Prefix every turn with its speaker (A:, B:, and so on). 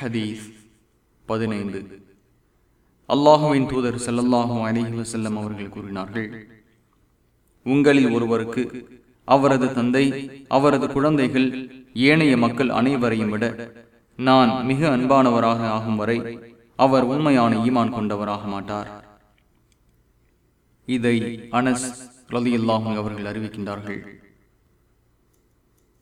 A: ஹதீஸ் பதினைந்து. அல்லாஹுவின் தூதர் செல்லல்லாஹும் அலைஹி வஸல்லம் அவர்கள் கூறினார்கள் உங்களில் ஒருவருக்கு அவரது தந்தை அவரது குழந்தைகள் ஏனைய மக்கள் அனைவரையும் விட நான் மிக அன்பானவராக ஆகும் வரை அவர் உண்மையான ஈமான் கொண்டவராக மாட்டார். இதை அனஸ் ரலியல்லாஹு அவர்கள் அறிவிக்கின்றார்கள்.